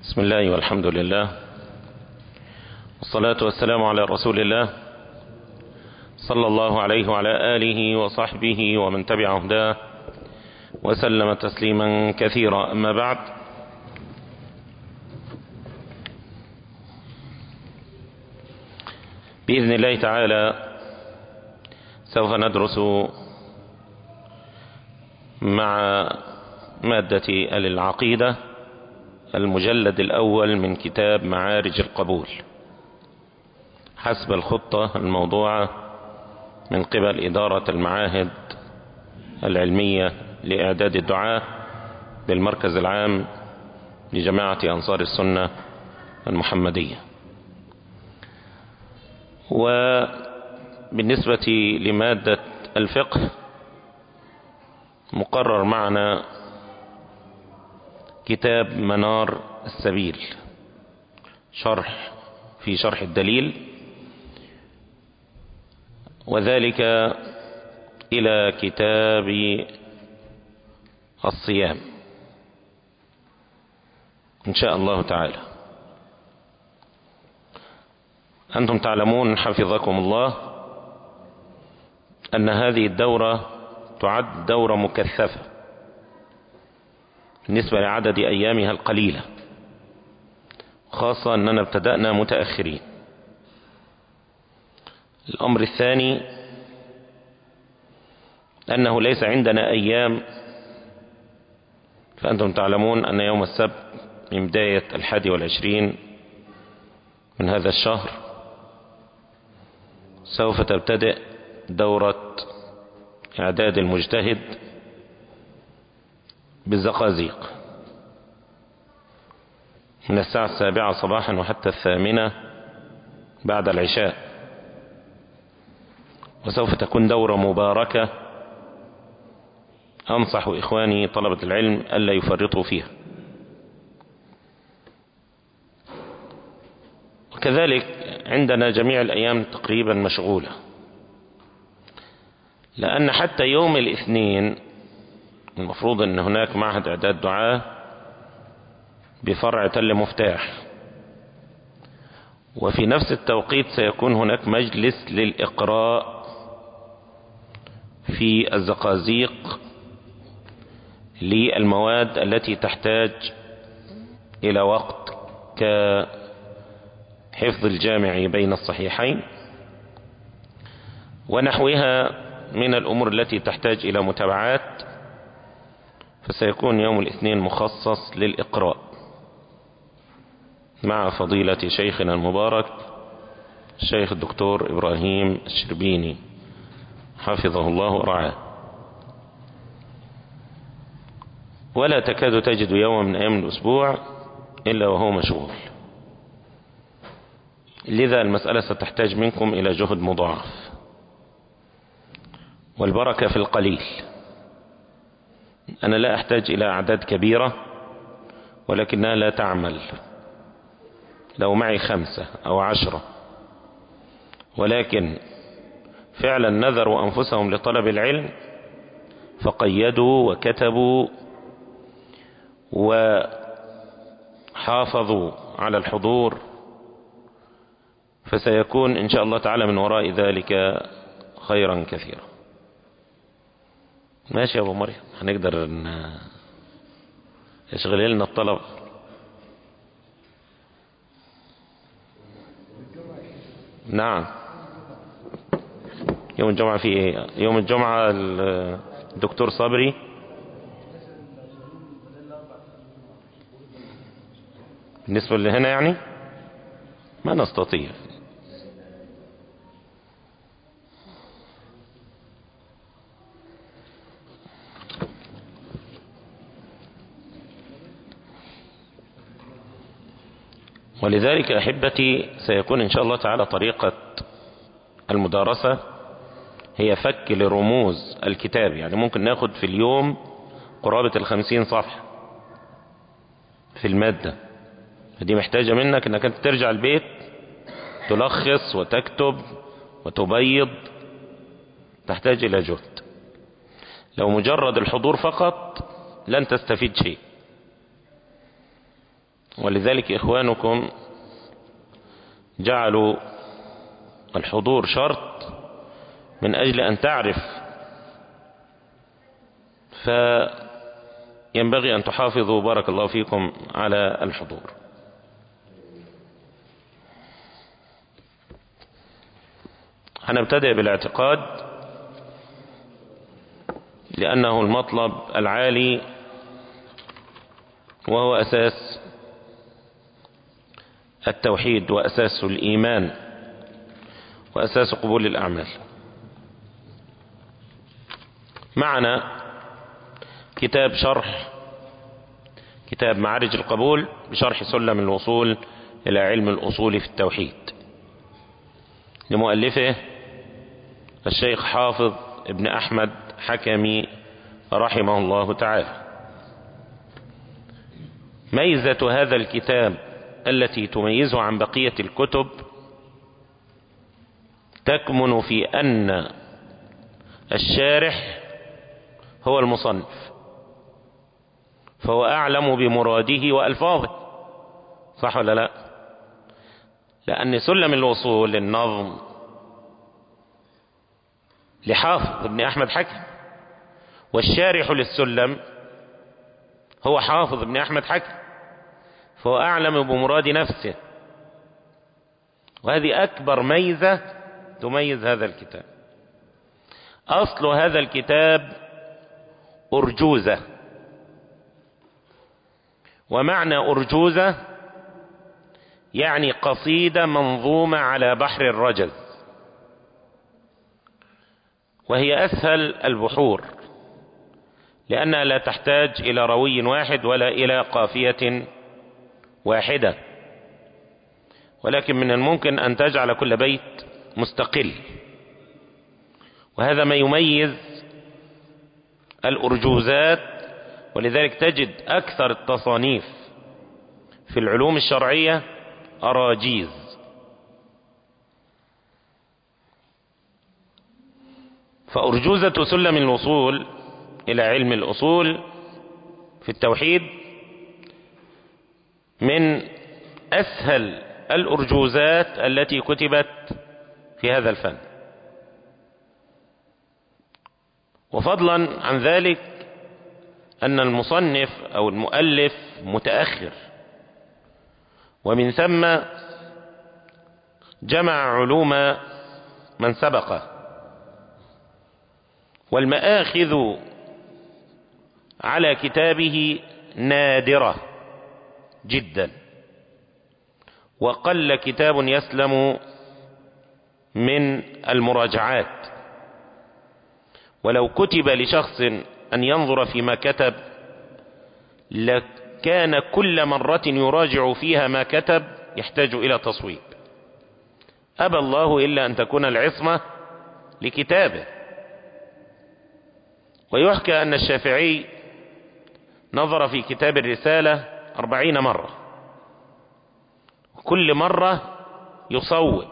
بسم الله والحمد لله. والصلاة والسلام على رسول الله صلى الله عليه وعلى آله وصحبه ومن تبع هداه وسلم تسليما كثيرا. أما بعد بإذن الله تعالى سوف ندرس مع مادة العقيدة. المجلد الأول من كتاب معارج القبول. حسب الخطة الموضوعة من قبل إدارة المعاهد العلمية لإعداد الدعاة بالمركز العام لجماعة أنصار السنة المحمدية. وبالنسبة لمادة الفقه مقرر معنا كتاب منار السبيل شرح في شرح الدليل. وذلك إلى كتاب الصيام. إن شاء الله تعالى. أنتم تعلمون حفظكم الله أن هذه الدورة تعد دورة مكثفة. بالنسبة لعدد أيامها القليلة خاصة أننا ابتدأنا متأخرين. الأمر الثاني أنه ليس عندنا أيام فأنتم تعلمون أن يوم السبت من بداية الحادي والعشرين من هذا الشهر. سوف تبتدئ دورة إعداد المجتهد بالزقازيق من الساعة السابعة صباحا وحتى الثامنة بعد العشاء. وسوف تكون دورة مباركة أنصح إخواني طلبة العلم ألا يفرطوا فيها. وكذلك عندنا جميع الأيام تقريبا مشغولة. لأن حتى يوم الاثنين المفروض أن هناك معهد إعداد دعاة بفرع تل مفتاح. وفي نفس التوقيت سيكون هناك مجلس للإقراء في الزقازيق للمواد التي تحتاج إلى وقت كحفظ الجامع بين الصحيحين ونحوها من الأمور التي تحتاج إلى متابعات فسيكون يوم الاثنين مخصص للإقراء. مع فضيلة شيخنا المبارك الشيخ الدكتور إبراهيم الشربيني. حفظه الله ورعاه. ولا تكاد تجد يوم من أيام الأسبوع إلا وهو مشغول. لذا المسألة ستحتاج منكم إلى جهد مضاعف. والبركة في القليل. أنا لا أحتاج إلى أعداد كبيرة ولكنها لا تعمل. لو معي خمسة أو عشرة. ولكن فعلا نذروا أنفسهم لطلب العلم فقيدوا وكتبوا وحافظوا على الحضور فسيكون إن شاء الله تعالى من وراء ذلك خيرا كثيرا. ماشي يا أبو مريم. هنقدر إن يشغل لنا الطلب نعم. يوم الجمعة في إيه؟ يوم الجمعة الدكتور صبري بالنسبة لهنا يعني؟ ما نستطيع. ولذلك أحبتي سيكون إن شاء الله تعالى طريقة المدارسة هي فك لرموز الكتاب. يعني ممكن ناخد في اليوم قرابة الخمسين صفحة في المادة. فدي محتاجة منك إنك أنت ترجع البيت تلخص وتكتب وتبيض. تحتاج إلى جهد. لو مجرد الحضور فقط لن تستفيد شيء. ولذلك إخوانكم جعلوا الحضور شرط من أجل أن تعرف فينبغي أن تحافظوا بارك الله فيكم على الحضور. هنبتدئ بالاعتقاد لأنه المطلب العالي وهو أساس التوحيد وأساس الإيمان وأساس قبول الأعمال. معنا كتاب شرح كتاب معارج القبول بشرح سلم الوصول إلى علم الأصول في التوحيد. لمؤلفه الشيخ حافظ ابن أحمد حكمي رحمه الله تعالى. ميزة هذا الكتاب التي تميزه عن بقية الكتب تكمن في أن الشارح هو المصنف فهو أعلم بمراده وألفاظه. صح ولا لا؟ لأن سلم الوصول للنظم لحافظ ابن أحمد حكم والشارح للسلم هو حافظ ابن أحمد حكم. فهو أعلم بمراد نفسه. وهذه أكبر ميزة تميز هذا الكتاب. أصل هذا الكتاب أرجوزة. ومعنى أرجوزة يعني قصيدة منظومة على بحر الرجز. وهي أسهل البحور لأنها لا تحتاج إلى روي واحد ولا إلى قافية واحدة. ولكن من الممكن أن تجعل كل بيت مستقل. وهذا ما يميز الأرجوزات ولذلك تجد أكثر التصانيف في العلوم الشرعية أراجيز. فأرجوزة سلم الوصول إلى علم الأصول في التوحيد من أسهل الأرجوزات التي كتبت في هذا الفن. وفضلا عن ذلك أن المصنف أو المؤلف متأخر. ومن ثم جمع علوم من سبقه والمآخذ على كتابه نادرة. جدا. وقل كتاب يسلم من المراجعات. ولو كتب لشخص أن ينظر فيما كتب لكان كل مرة يراجع فيها ما كتب يحتاج إلى تصويب. أبى الله إلا أن تكون العصمة لكتابه. ويحكى أن الشافعي نظر في كتاب الرسالة أربعين مرة. كل مرة يصوب.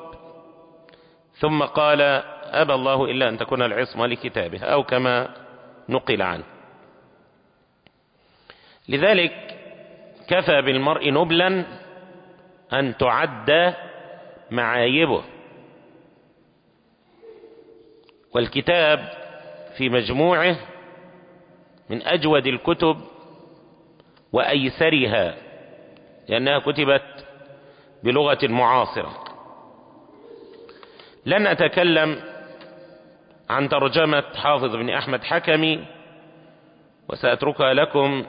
ثم قال أبى الله إلا أن تكون العصمة لكتابه أو كما نقل عنه. لذلك كفى بالمرء نبلا أن تعد معايبه. والكتاب في مجموعه من أجود الكتب وأيسرها لأنها كتبت بلغة معاصرة. لن أتكلم عن ترجمة حافظ بن أحمد حكمي وسأتركها لكم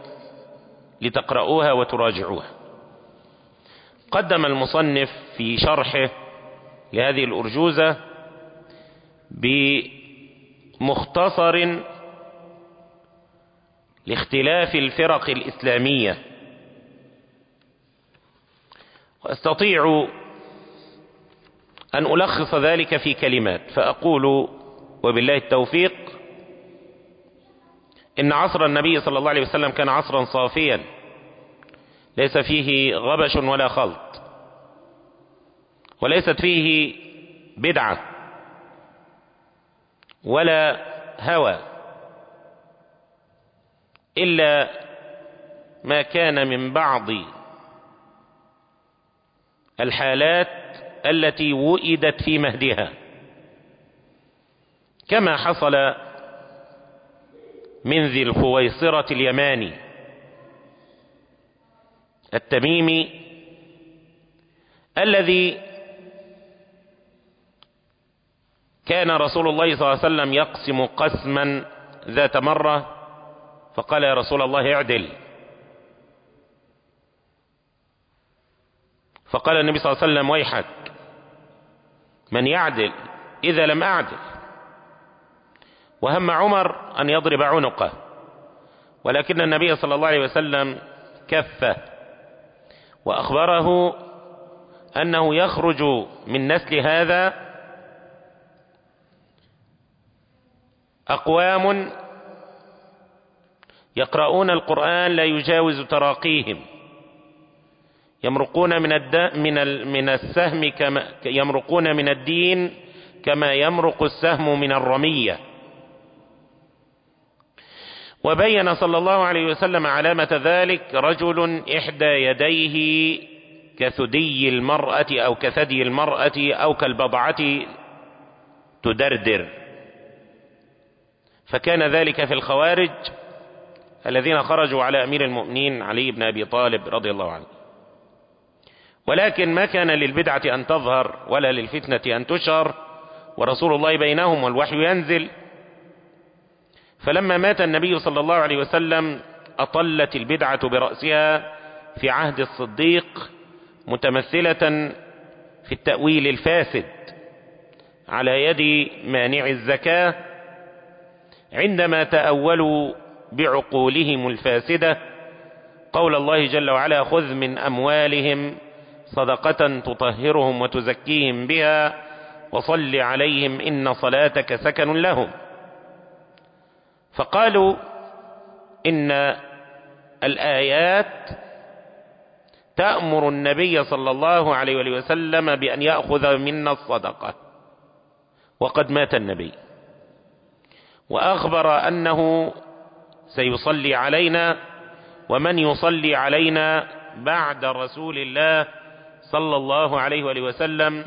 لتقرؤوها وتراجعوها. قدم المصنف في شرحه لهذه الأرجوزة بمختصر لاختلاف الفرق الإسلامية. وأستطيع أن ألخص ذلك في كلمات فأقول وبالله التوفيق إن عصر النبي صلى الله عليه وسلم كان عصرا صافيا ليس فيه غبش ولا خلط وليست فيه بدعة ولا هوى. إلا ما كان من بعض الحالات التي وئدت في مهدها. كما حصل من ذي الخويصرة اليماني. التميمي الذي كان رسول الله صلى الله عليه وسلم يقسم قسما ذات مرة فقال يا رسول الله اعدل. فقال النبي صلى الله عليه وسلم ويحك. من يعدل؟ إذا لم أعدل. وهم عمر أن يضرب عنقه. ولكن النبي صلى الله عليه وسلم كفه. وأخبره أنه يخرج من نسل هذا أقوام يقرؤون القرآن لا يجاوز تراقيهم. يمرقون من من من السهم كما يمرقون من الدين كما يمرق السهم من الرمية. وبين صلى الله عليه وسلم علامة ذلك رجل إحدى يديه كثدي المرأة أو كثدي المرأة أو كالبضعة تدردر. فكان ذلك في الخوارج. الذين خرجوا على أمير المؤمنين علي بن أبي طالب رضي الله عنه. ولكن ما كان للبدعة أن تظهر ولا للفتنة أن تشهر ورسول الله بينهم والوحي ينزل. فلما مات النبي صلى الله عليه وسلم أطلت البدعة برأسها في عهد الصديق متمثلة في التأويل الفاسد على يد مانع الزكاة. عندما تأولوا بعقولهم الفاسدة. قول الله جل وعلا خذ من أموالهم صدقة تطهرهم وتزكيهم بها وصل عليهم إن صلاتك سكن لهم. فقالوا إن الآيات تأمر النبي صلى الله عليه وسلم بأن يأخذ منا الصدقة. وقد مات النبي. وأخبر أنه سيصلي علينا ومن يصلي علينا بعد رسول الله صلى الله عليه وآله وسلم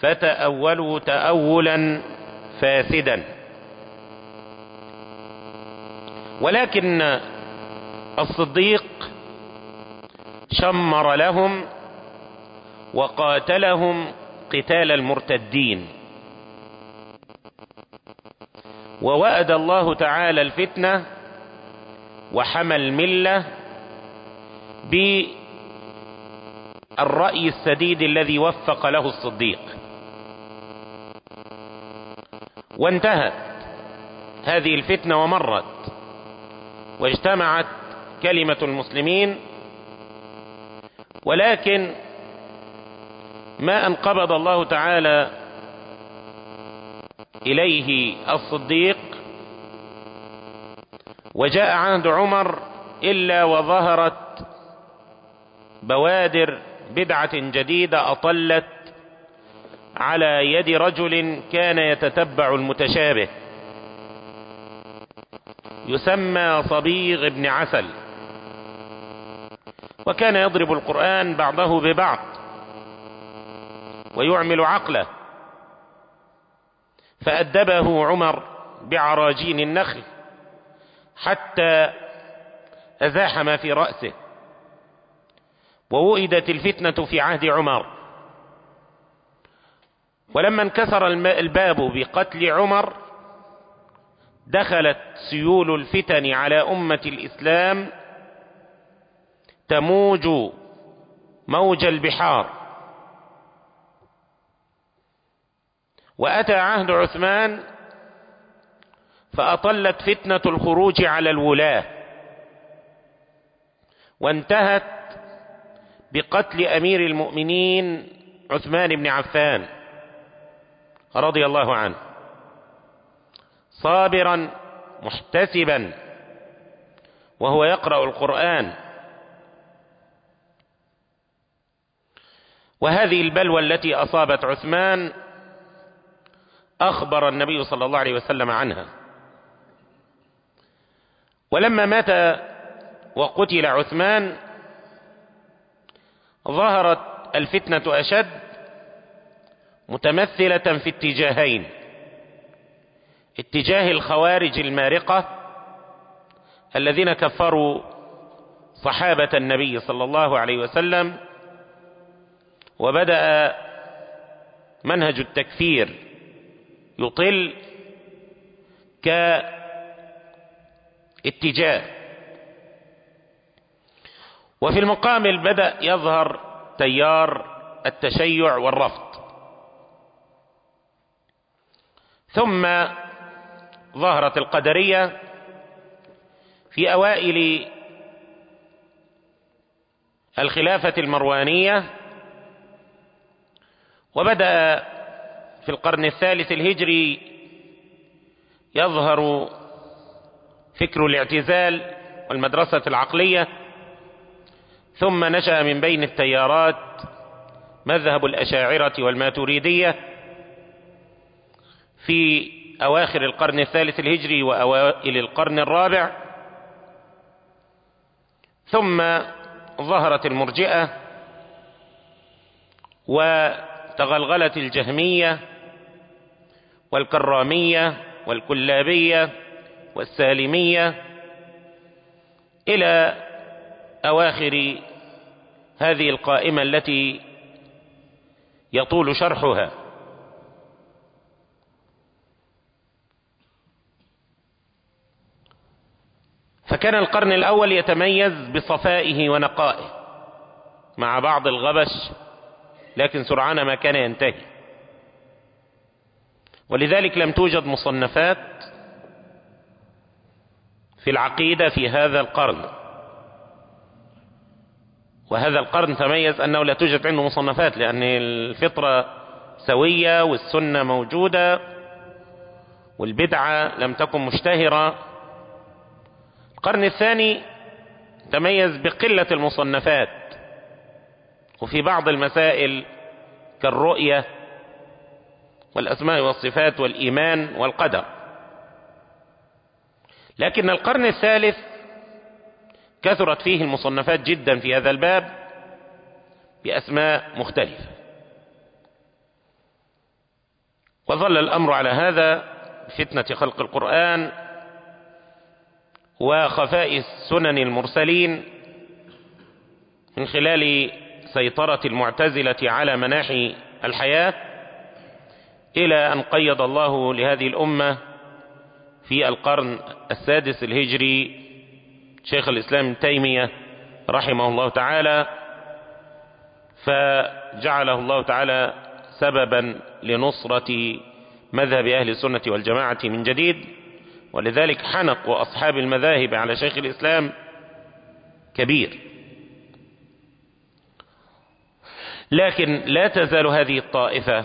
فتأولوا تأولا فاسدا. ولكن الصديق شمر لهم وقاتلهم قتال المرتدين. ووأد الله تعالى الفتنة وحمى الملة بالرأي السديد الذي وفق له الصديق. وانتهت هذه الفتنة ومرت واجتمعت كلمة المسلمين ولكن ما أن قبض الله تعالى إليه الصديق وجاء عهد عمر إلا وظهرت بوادر بدعة جديدة أطلت على يد رجل كان يتتبع المتشابه يسمى صبيغ بن عسل وكان يضرب القرآن بعضه ببعض ويعمل عقله فأدبه عمر بعراجين النخل. حتى أزاح ما في رأسه. ووئدت الفتنة في عهد عمر. ولما انكسر الباب بقتل عمر دخلت سيول الفتن على أمة الإسلام تموج موج البحار. وأتى عهد عثمان فأطلت فتنة الخروج على الولاة. وانتهت بقتل أمير المؤمنين عثمان بن عفان رضي الله عنه. صابرا محتسبا وهو يقرأ القرآن. وهذه البلوى التي أصابت عثمان أخبر النبي صلى الله عليه وسلم عنها. ولما مات وقتل عثمان ظهرت الفتنة أشد متمثلة في اتجاهين. اتجاه الخوارج المارقة الذين كفروا صحابة النبي صلى الله عليه وسلم وبدأ منهج التكفير يطل كاتجاه وفي المقابل بدأ يظهر تيار التشيع والرفض. ثم ظهرت القدرية في أوائل الخلافة المروانية وبدأ في القرن الثالث الهجري يظهر فكر الاعتزال والمدرسة العقلية ثم نشأ من بين التيارات مذهب الأشاعرة والماتريدية في أواخر القرن الثالث الهجري وأوائل القرن الرابع. ثم ظهرت المرجئة وتغلغلت الجهمية والكرامية والكلابية والسالمية إلى أواخر هذه القائمة التي يطول شرحها. فكان القرن الأول يتميز بصفائه ونقائه مع بعض الغبش لكن سرعان ما كان ينتهي. ولذلك لم توجد مصنفات في العقيدة في هذا القرن. وهذا القرن تميز أنه لا توجد عنده مصنفات لأن الفطرة سوية والسنة موجودة والبدعة لم تكن مشتهرة. القرن الثاني تميز بقلة المصنفات وفي بعض المسائل كالرؤية والأسماء والصفات والإيمان والقدر. لكن القرن الثالث كثرت فيه المصنفات جدا في هذا الباب بأسماء مختلفة. وظل الأمر على هذا فتنة خلق القرآن وخفاء سنن المرسلين من خلال سيطرة المعتزلة على مناحي الحياة إلى أن قيض الله لهذه الأمة في القرن السادس الهجري شيخ الإسلام ابن تيمية رحمه الله تعالى فجعله الله تعالى سببا لنصرة مذهب أهل السنة والجماعة من جديد ولذلك حنق أصحاب المذاهب على شيخ الإسلام كبير. لكن لا تزال هذه الطائفة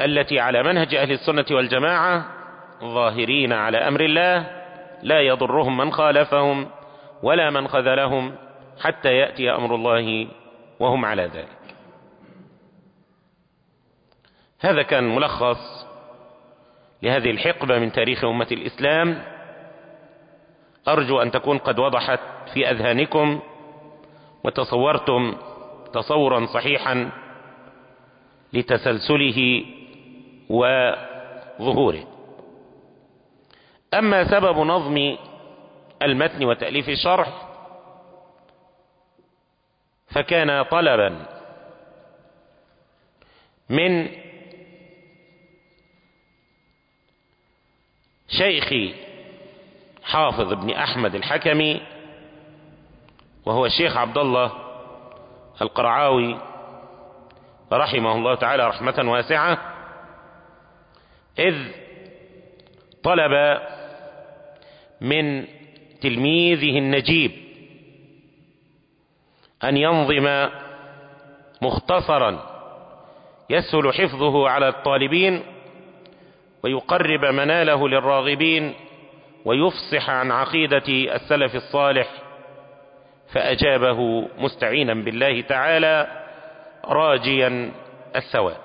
التي على منهج أهل السنة والجماعة ظاهرين على أمر الله لا يضرهم من خالفهم ولا من خذلهم حتى يأتي أمر الله وهم على ذلك. هذا كان ملخص لهذه الحقبة من تاريخ أمة الإسلام. أرجو أن تكون قد وضحت في أذهانكم وتصورتم تصورا صحيحا لتسلسله وظهوره. أما سبب نظم المتن وتأليف الشرح فكان طلبا من شيخ حافظ بن أحمد الحكمي وهو الشيخ عبد الله القرعاوي رحمه الله تعالى رحمة واسعة إذ طلب من تلميذه النجيب أن ينظم مختصرا يسهل حفظه على الطالبين ويقرب مناله للراغبين ويفصح عن عقيدة السلف الصالح فأجابه مستعينا بالله تعالى راجيا الثواب.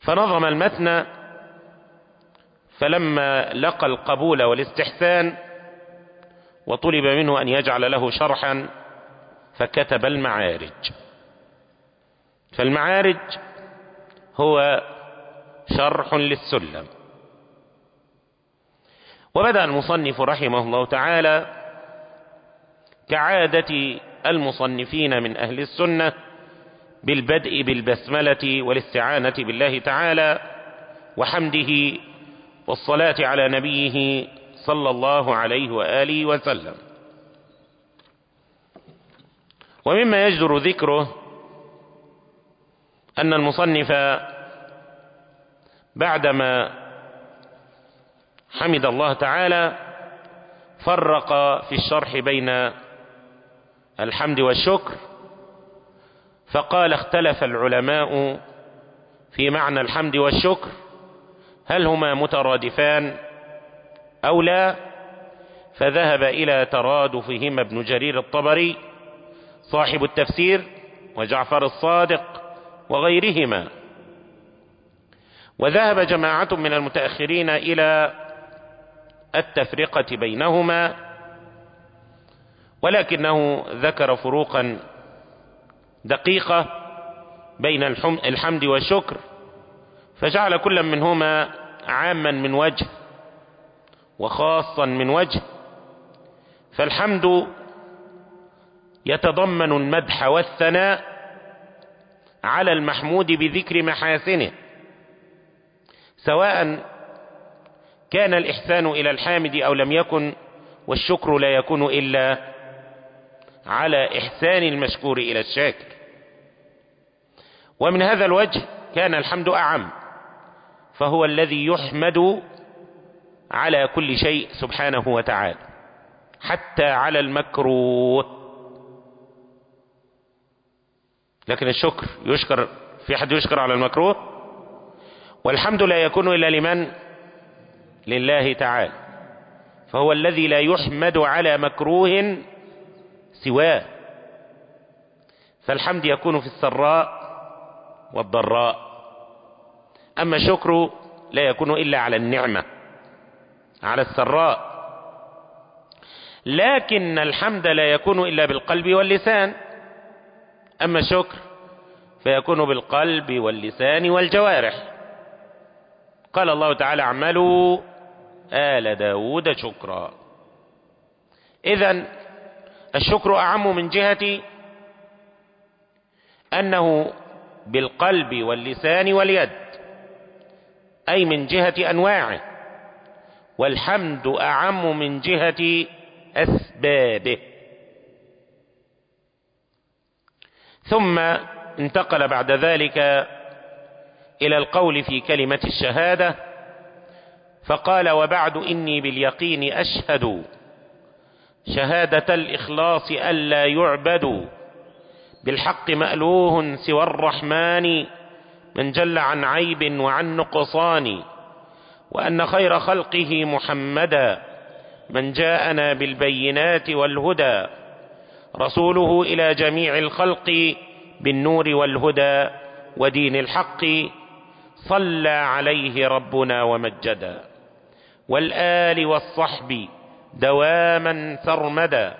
فنظم المتن فلما لقى القبول والاستحسان وطلب منه أن يجعل له شرحا فكتب المعارج. فالمعارج هو شرح للسلم. وبدأ المصنف رحمه الله تعالى كعادة المصنفين من أهل السنة بالبدء بالبسملة والاستعانة بالله تعالى وحمده والصلاة على نبيه صلى الله عليه وآله وسلم. ومما يجدر ذكره أن المصنف بعدما حمد الله تعالى فرق في الشرح بين الحمد والشكر فقال اختلف العلماء في معنى الحمد والشكر هل هما مترادفان أو لا؟ فذهب إلى ترادفهما ابن جرير الطبري صاحب التفسير وجعفر الصادق وغيرهما. وذهب جماعة من المتأخرين إلى التفرقة بينهما ولكنه ذكر فروقا دقيقة بين الحمد والشكر فجعل كل منهما عاما من وجه وخاصا من وجه فالحمد يتضمن المدح والثناء على المحمود بذكر محاسنه سواء كان الإحسان إلى الحامد أو لم يكن والشكر لا يكون إلا على إحسان المشكور إلى الشاكر. ومن هذا الوجه كان الحمد أعم. فهو الذي يحمد على كل شيء سبحانه وتعالى حتى على المكروه. لكن الشكر يشكر في حد يشكر على المكروه؟ والحمد لا يكون إلا لمن؟ لله تعالى. فهو الذي لا يحمد على مكروه سواه. فالحمد يكون في السراء والضراء. أما الشكر لا يكون إلا على النعمة على السراء. لكن الحمد لا يكون إلا بالقلب واللسان. أما الشكر فيكون بالقلب واللسان والجوارح. قال الله تعالى اعملوا آل داود شكرا. إذا الشكر أعم من جهة أنه بالقلب واللسان واليد. أي من جهة أنواعه. والحمد أعم من جهة أسبابه. ثم انتقل بعد ذلك إلى القول في كلمة الشهادة فقال وبعد إني باليقين أشهد شهادة الإخلاص ألا يعبد بالحق مألوه سوى الرحمن من جل عن عيب وعن نقصان وأن خير خلقه محمدا من جاءنا بالبينات والهدى رسوله إلى جميع الخلق بالنور والهدى ودين الحق صلى عليه ربنا ومجدا. والآل والصحب دواما سرمدا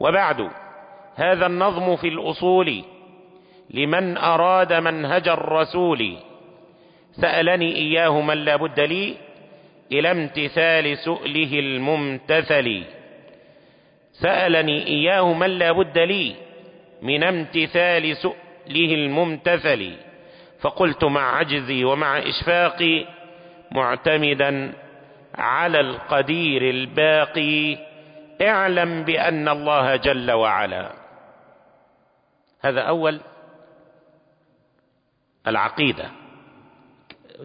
وبعد هذا النظم في الأصول لمن أراد منهج الرسول. سألني إياه من لا بد لي إلى امتثال سؤله الممتثل. سألني إياه من لا بد لي من امتثال سؤله الممتثل. فقلت مع عجزي ومع إشفاقي معتمدا على القدير الباقي. اعلم بأن الله جل وعلا. هذا أول. العقيدة.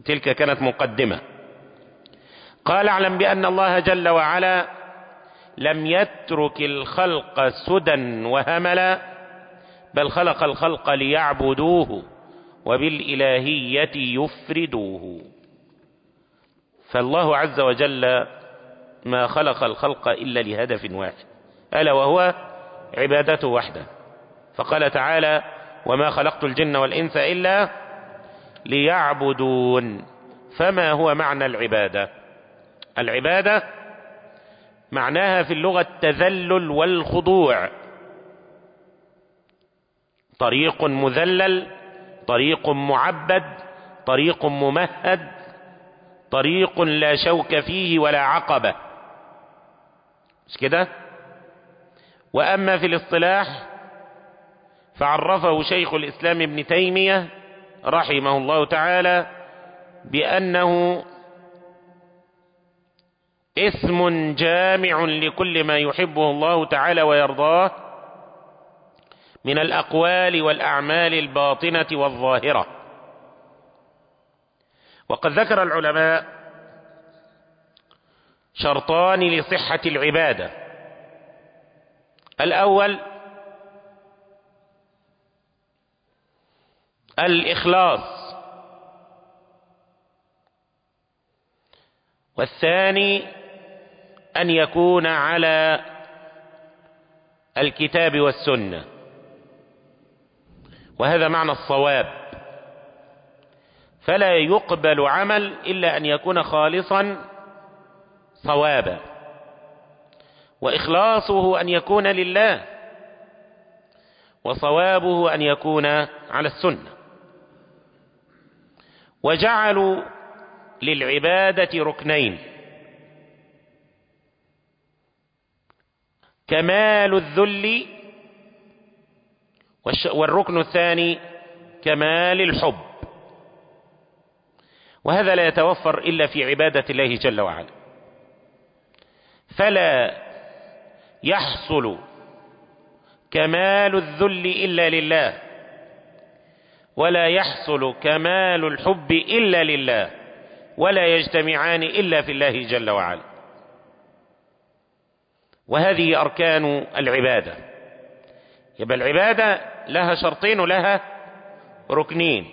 تلك كانت مقدمة. قال اعلم بأن الله جل وعلا لم يترك الخلق سدى وهملا بل خلق الخلق ليعبدوه وبالإلهية يفردوه. فالله عز وجل ما خلق الخلق إلا لهدف واحد ألا وهو عبادته وحده. فقال تعالى وما خلقت الجن والإنس إلا ليعبدون. فما هو معنى العبادة؟ العبادة معناها في اللغة التذلل والخضوع. طريق مذلل طريق معبد طريق ممهد طريق لا شوك فيه ولا عقبة مش كده؟ وأما في الاصطلاح فعرفه شيخ الإسلام ابن تيمية رحمه الله تعالى بأنه اسم جامع لكل ما يحبه الله تعالى ويرضاه من الأقوال والأعمال الباطنة والظاهرة. وقد ذكر العلماء شرطان لصحة العبادة. الأول الإخلاص. والثاني أن يكون على الكتاب والسنة. وهذا معنى الصواب. فلا يقبل عمل إلا أن يكون خالصا صوابا. وإخلاصه أن يكون لله. وصوابه أن يكون على السنة. وجعلوا للعبادة ركنين. كمال الذل والركن الثاني كمال الحب. وهذا لا يتوفر إلا في عبادة الله جل وعلا. فلا يحصل كمال الذل إلا لله. ولا يحصل كمال الحب إلا لله ولا يجتمعان إلا في الله جل وعلا. وهذه أركان العبادة. يبقى العبادة لها شرطين ولها ركنين.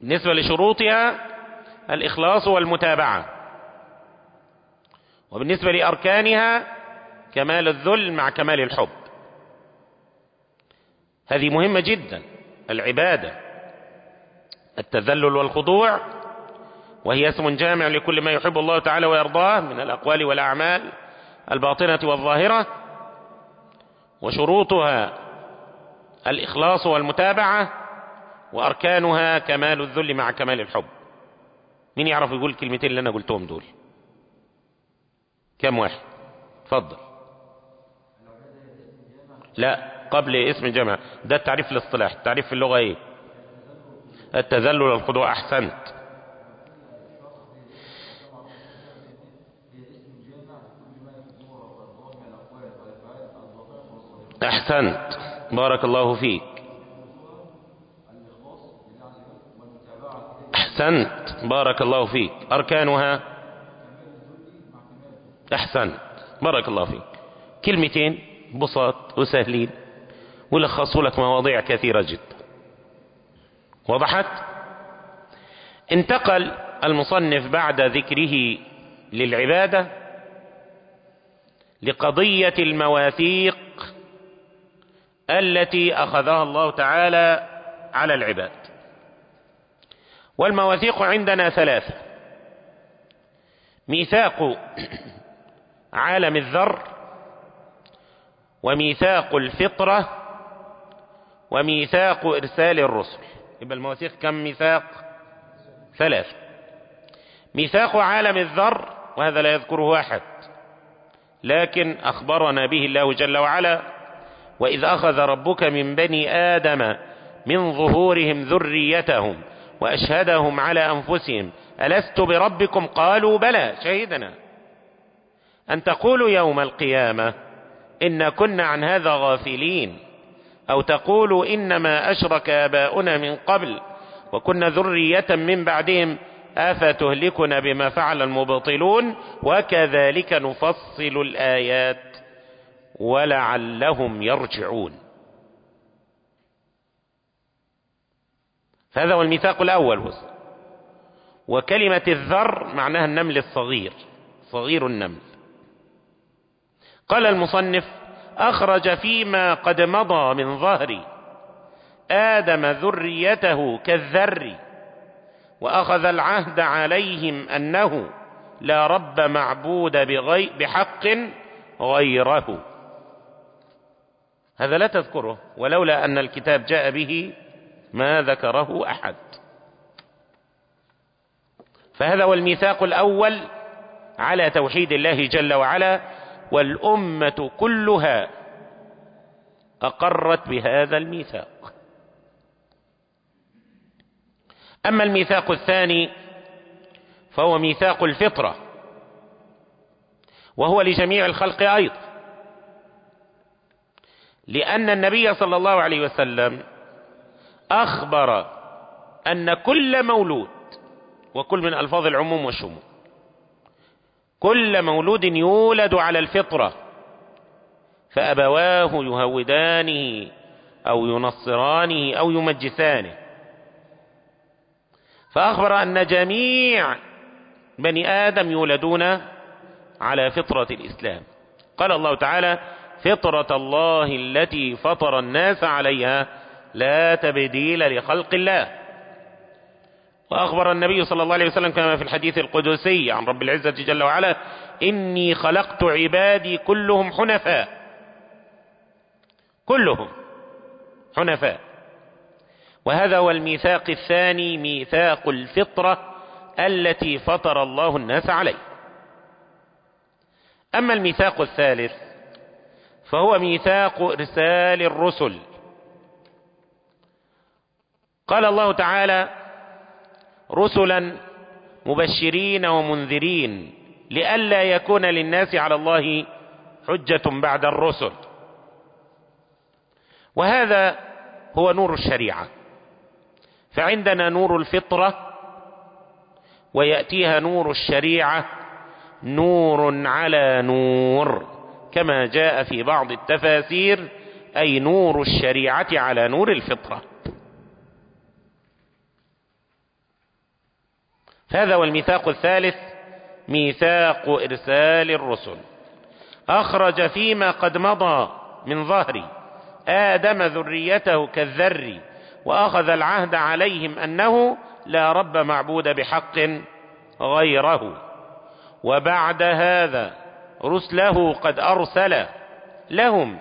بالنسبة لشروطها الإخلاص والمتابعة. وبالنسبة لأركانها كمال الذل مع كمال الحب. هذه مهمة جدا. العبادة التذلل والخضوع وهي اسم جامع لكل ما يحب الله تعالى ويرضاه من الأقوال والأعمال الباطنة والظاهرة وشروطها الإخلاص والمتابعة وأركانها كمال الذل مع كمال الحب. مين يعرف يقول الكلمتين اللي أنا قلتهم دول؟ كم واحد؟ تفضل. لا. قبل اسم الجامع ده التعريف الاصطلاح. التعريف في اللغة إيه؟ التذلل والخضوع. أحسنت. أحسنت. بارك الله فيك. أحسنت. بارك الله فيك. أركانها؟ أحسنت. بارك الله فيك. كلمتين. بساط. وسهلين. ولخصوا لك مواضيع كثيرة جدا. وضحت؟ انتقل المصنف بعد ذكره للعبادة لقضية المواثيق التي أخذها الله تعالى على العباد. والمواثيق عندنا ثلاثة. ميثاق عالم الذر وميثاق الفطرة وميثاق إرسال الرسل. يبقى المواثيق كم ميثاق؟ ثلاث. ميثاق عالم الذر وهذا لا يذكره أحد. لكن أخبرنا به الله جل وعلا وإذ أخذ ربك من بني آدم من ظهورهم ذريتهم وأشهدهم على أنفسهم. ألست بربكم؟ قالوا بلى شهدنا. أن تقولوا يوم القيامة إن كنا عن هذا غافلين. أو تقولوا إنما أشرك آباؤنا من قبل وكنا ذرية من بعدهم أفتهلكنا بما فعل المبطلون؟ وكذلك نفصل الآيات ولعلهم يرجعون. فهذا هو الميثاق الأول بس وكلمة الذر معناها النمل الصغير صغير النمل. قال المصنف أخرج فيما قد مضى من ظهر آدم ذريته كالذر وأخذ العهد عليهم أنه لا رب معبود بغي بحق غيره. هذا لا تذكره ولولا أن الكتاب جاء به ما ذكره أحد. فهذا هو الميثاق الأول على توحيد الله جل وعلا. والأمة كلها أقرت بهذا الميثاق. أما الميثاق الثاني فهو ميثاق الفطرة وهو لجميع الخلق أيضا لأن النبي صلى الله عليه وسلم أخبر أن كل مولود وكل من ألفاظ العموم والشمول كل مولود يولد على الفطرة فأبواه يهودانه أو ينصرانه أو يمجسانه. فأخبر أن جميع بني آدم يولدون على فطرة الإسلام. قال الله تعالى فطرة الله التي فطر الناس عليها لا تبديل لخلق الله وأخبر النبي صلى الله عليه وسلم كما في الحديث القدسي عن رب العزة جل وعلا إني خلقت عبادي كلهم حنفاء. كلهم حنفاء. وهذا هو الميثاق الثاني ميثاق الفطرة التي فطر الله الناس عليه. أما الميثاق الثالث فهو ميثاق إرسال الرسل. قال الله تعالى رسلا مبشرين ومنذرين لئلا يكون للناس على الله حجة بعد الرسل. وهذا هو نور الشريعة. فعندنا نور الفطرة ويأتيها نور الشريعة نور على نور كما جاء في بعض التفاسير أي نور الشريعة على نور الفطرة. هذا هو الميثاق الثالث ميثاق إرسال الرسل. أخرج فيما قد مضى من ظهري. آدم ذريته كالذر وأخذ العهد عليهم أنه لا رب معبود بحق غيره. وبعد هذا رسله قد أرسل لهم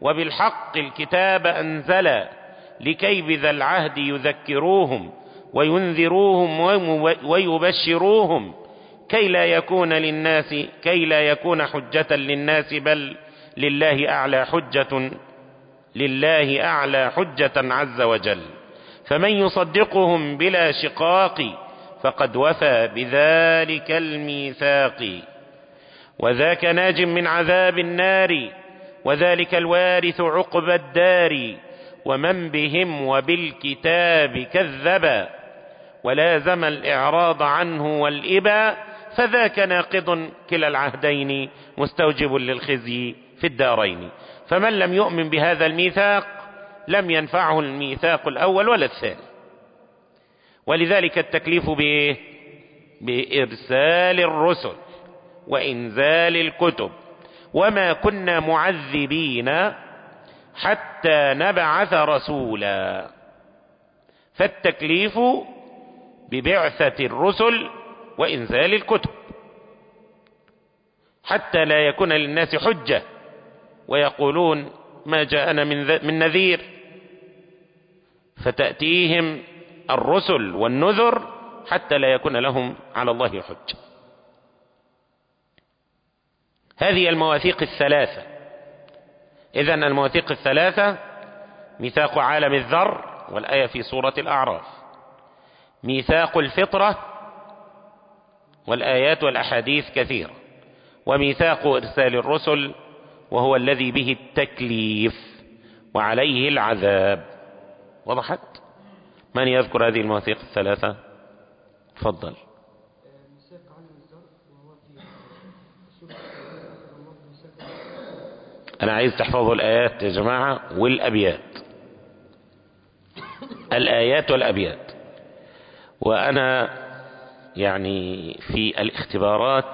وبالحق الكتاب أنزل لكي بذا العهد يذكروهم. وينذروهم ويبشروهم كي لا يكون للناس كي لا يكون حجة للناس بل لله أعلى حجة لله أعلى حجة عز وجل. فمن يصدقهم بلا شقاق فقد وفى بذلك الميثاق. وذاك ناج من عذاب النار وذلك الوارث عقب الدار. ومن بهم وبالكتاب كذبا ولازم الإعراض عنه والإبا فذاك ناقض كلا العهدين مستوجب للخزي في الدارين. فمن لم يؤمن بهذا الميثاق لم ينفعه الميثاق الأول ولا الثاني. ولذلك التكليف بإيه؟ بإرسال الرسل وإنزال الكتب. وما كنا معذبين حتى نبعث رسولا. فالتكليف ببعثة الرسل وإنزال الكتب. حتى لا يكون للناس حجة ويقولون ما جاءنا من, من نذير. فتأتيهم الرسل والنذر حتى لا يكون لهم على الله حجة. هذه المواثيق الثلاثة. إذا المواثيق الثلاثة ميثاق عالم الذر والآية في سورة الأعراف. ميثاق الفطرة والآيات والأحاديث كثيرة وميثاق إرسال الرسل وهو الذي به التكليف وعليه العذاب. وضحت؟ من يذكر هذه المواثيق الثلاثة؟ تفضل. أنا عايز تحفظوا الآيات يا جماعة والأبيات. الآيات والأبيات. وأنا يعني في الاختبارات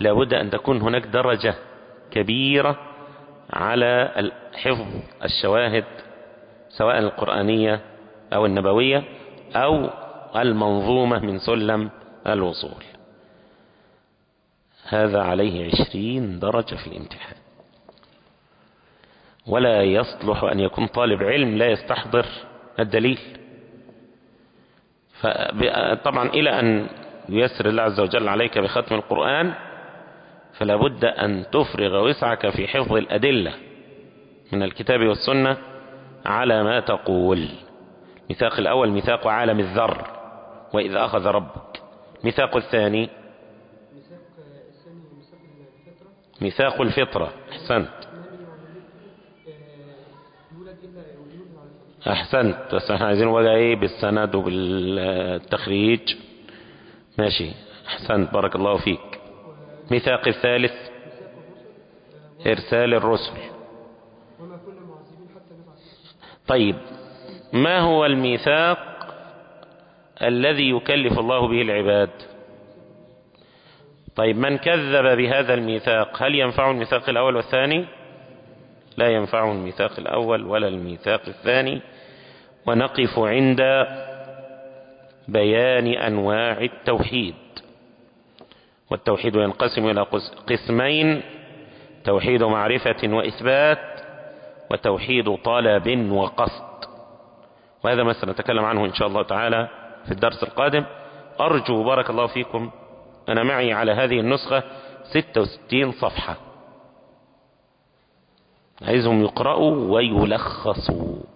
لابد أن تكون هناك درجة كبيرة على حفظ الشواهد سواء القرآنية أو النبوية أو المنظومة من سلم الوصول. هذا عليه عشرين درجة في الامتحان. ولا يصلح أن يكون طالب علم لا يستحضر الدليل. طبعا إلى أن ييسر الله عز وجل عليك بختم القرآن فلا بد أن تفرغ وسعك في حفظ الأدلة من الكتاب والسنة على ما تقول. ميثاق الأول ميثاق عالم الذر وإذ أخذ ربك. ميثاق الثاني؟ ميثاق الفطرة. أحسنت. أحسنت. بس إحنا عايزين بقى إيه بالسند وبالتخريج. ماشي. أحسنت. بارك الله فيك. ميثاق الثالث. إرسال الرسل. طيب. ما هو الميثاق الذي يكلف الله به العباد؟ طيب. من كذب بهذا الميثاق؟ هل ينفع الميثاق الأول والثاني؟ لا ينفع الميثاق الأول ولا الميثاق الثاني. ونقف عند بيان أنواع التوحيد. والتوحيد ينقسم إلى قسمين توحيد معرفة وإثبات وتوحيد طلب وقصد. وهذا ما سنتكلم عنه إن شاء الله تعالى في الدرس القادم. أرجو بارك الله فيكم أنا معي على هذه النسخة 66 صفحة. عايزهم يقرأوا ويلخصوا.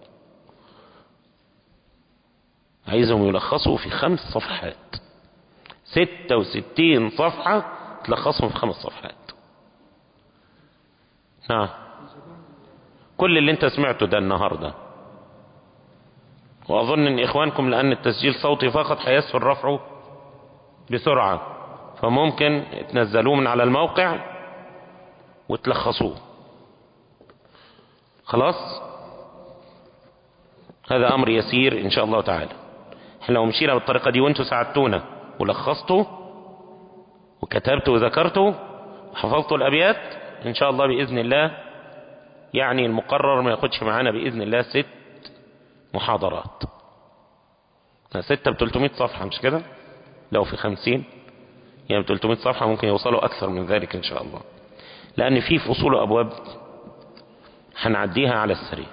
عايزهم يلخصوا في خمس صفحات. 66 صفحة تلخصهم في خمس صفحات. نعم. كل اللي انت سمعته ده النهاردة. وأظن إن إخوانكم لأن التسجيل صوتي فقط هيسهل رفعه بسرعة. فممكن تنزلوه من على الموقع وتلخصوه. خلاص؟ هذا أمر يسير إن شاء الله تعالى. لو مشينا بالطريقة دي وانتوا ساعدتونا. ولخصتوا وكتبت وذكرته وحفظتوا الأبيات إن شاء الله بإذن الله يعني المقرر ما ياخدش معانا بإذن الله ست محاضرات. ستة ب 300 صفحة مش كده؟ لو في 50 يعني ب 300 صفحة ممكن يوصلوا أكثر من ذلك إن شاء الله. لأن في فصول وأبواب هنعديها على السريع.